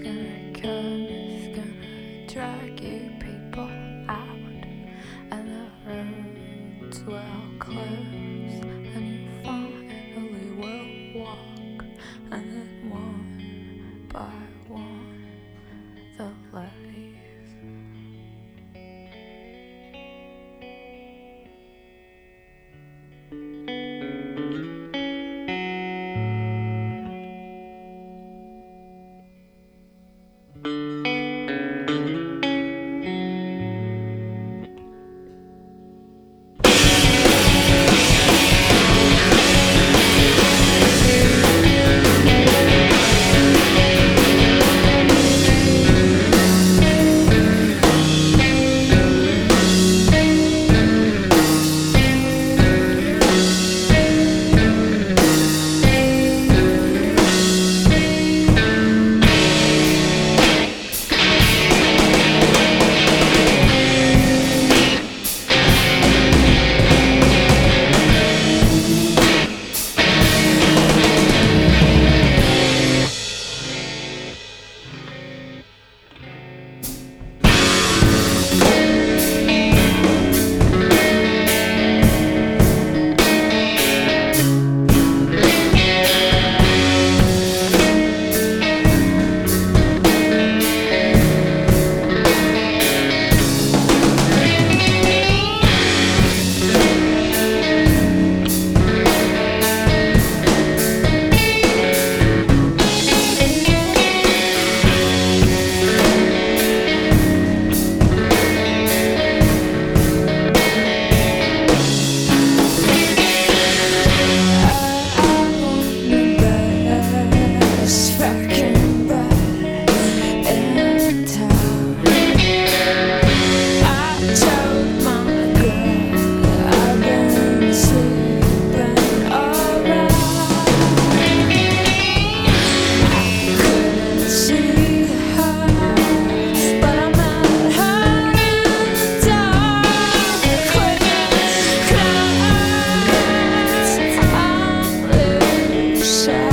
gonna come, it's gonna drag you people out, and the roads will close. shine.